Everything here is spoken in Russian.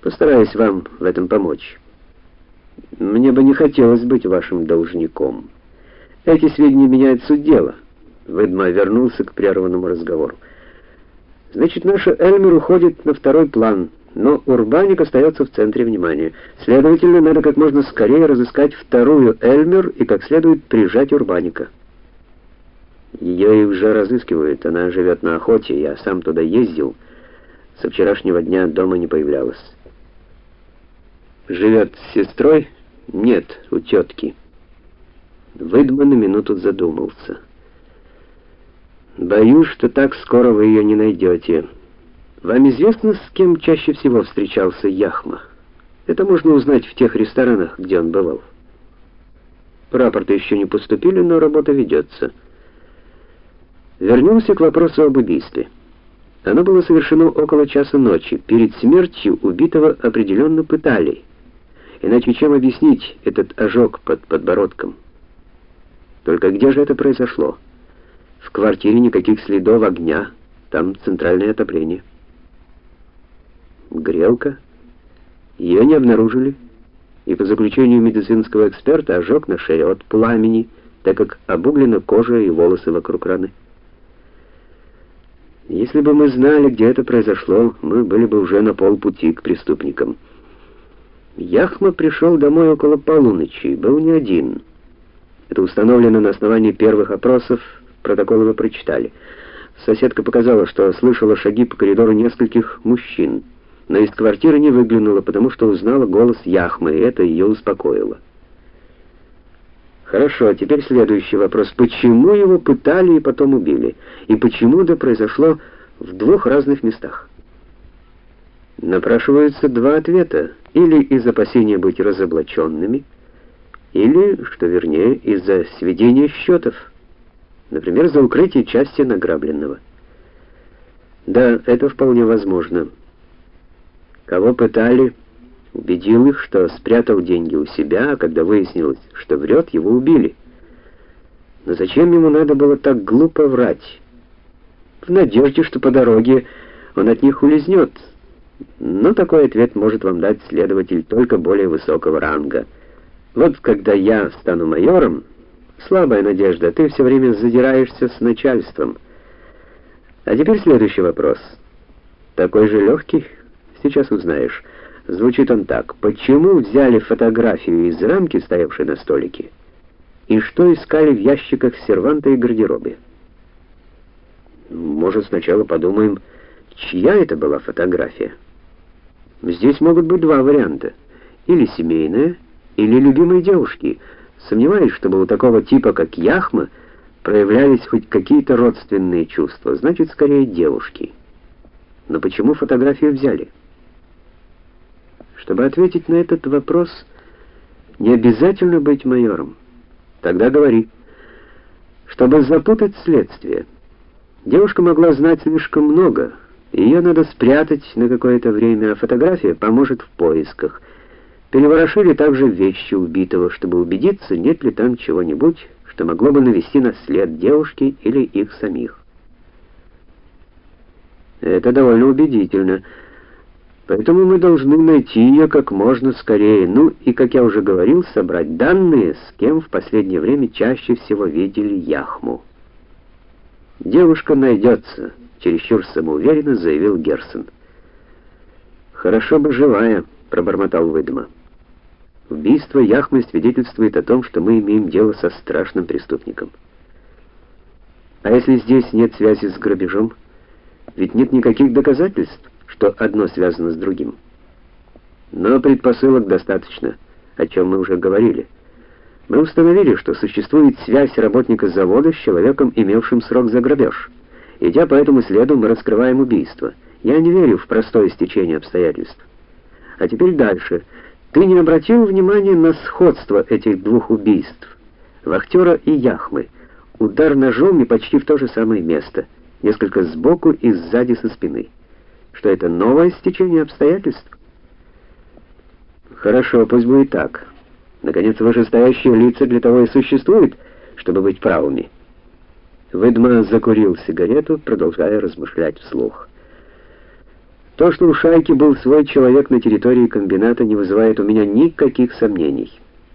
Постараюсь вам в этом помочь. Мне бы не хотелось быть вашим должником. Эти сведения меняют суть дела. Ведма вернулся к прерванному разговору. Значит, наша Эльмер уходит на второй план, но Урбаник остается в центре внимания. Следовательно, надо как можно скорее разыскать вторую Эльмер и как следует прижать Урбаника. Ее и уже разыскивают. Она живет на охоте, я сам туда ездил. Со вчерашнего дня дома не появлялась. Живет с сестрой? Нет, у тетки. Выдман на минуту задумался. Боюсь, что так скоро вы ее не найдете. Вам известно, с кем чаще всего встречался Яхма? Это можно узнать в тех ресторанах, где он бывал. Рапорты еще не поступили, но работа ведется. Вернемся к вопросу об убийстве. Оно было совершено около часа ночи. Перед смертью убитого определенно пытали. Иначе чем объяснить этот ожог под подбородком? Только где же это произошло? В квартире никаких следов огня, там центральное отопление. Грелка? Ее не обнаружили. И по заключению медицинского эксперта ожог на шее от пламени, так как обуглена кожа и волосы вокруг раны. Если бы мы знали, где это произошло, мы были бы уже на полпути к преступникам. Яхма пришел домой около полуночи, был не один. Это установлено на основании первых опросов, протоколы вы прочитали. Соседка показала, что слышала шаги по коридору нескольких мужчин, но из квартиры не выглянула, потому что узнала голос Яхмы, и это ее успокоило. Хорошо, а теперь следующий вопрос. Почему его пытали и потом убили? И почему это произошло в двух разных местах? Напрашиваются два ответа. Или из опасения быть разоблаченными, или, что вернее, из-за сведения счетов, например, за укрытие части награбленного. Да, это вполне возможно. Кого пытали, убедил их, что спрятал деньги у себя, а когда выяснилось, что врет, его убили. Но зачем ему надо было так глупо врать? В надежде, что по дороге он от них улизнет. Но такой ответ может вам дать следователь только более высокого ранга. Вот когда я стану майором, слабая надежда, ты все время задираешься с начальством. А теперь следующий вопрос. Такой же легкий, сейчас узнаешь. Звучит он так: почему взяли фотографию из рамки, стоявшей на столике, и что искали в ящиках серванта и гардеробе? Может, сначала подумаем, чья это была фотография? Здесь могут быть два варианта: или семейная, или любимой девушки. Сомневаюсь, чтобы у такого типа, как Яхма, проявлялись хоть какие-то родственные чувства. Значит, скорее девушки. Но почему фотографию взяли? Чтобы ответить на этот вопрос, не обязательно быть майором. Тогда говори. Чтобы запутать следствие. Девушка могла знать слишком много. Ее надо спрятать на какое-то время, а фотография поможет в поисках. Переворошили также вещи убитого, чтобы убедиться, нет ли там чего-нибудь, что могло бы навести на след девушки или их самих. Это довольно убедительно. Поэтому мы должны найти ее как можно скорее. Ну и, как я уже говорил, собрать данные, с кем в последнее время чаще всего видели Яхму. Девушка найдется чересчур самоуверенно заявил Герсон. Хорошо бы живая, пробормотал Выдма. Убийство Яхмы свидетельствует о том, что мы имеем дело со страшным преступником. А если здесь нет связи с грабежом, ведь нет никаких доказательств, что одно связано с другим. Но предпосылок достаточно, о чем мы уже говорили. Мы установили, что существует связь работника завода с человеком, имевшим срок за грабеж. Идя по этому следу, мы раскрываем убийство. Я не верю в простое стечение обстоятельств. А теперь дальше. Ты не обратил внимания на сходство этих двух убийств? Вахтера и Яхмы. Удар ножом и почти в то же самое место. Несколько сбоку и сзади со спины. Что это новое стечение обстоятельств? Хорошо, пусть будет так. Наконец, вышестоящие лица для того и существуют, чтобы быть правыми. Выдма закурил сигарету, продолжая размышлять вслух. То, что у шайки был свой человек на территории комбината, не вызывает у меня никаких сомнений.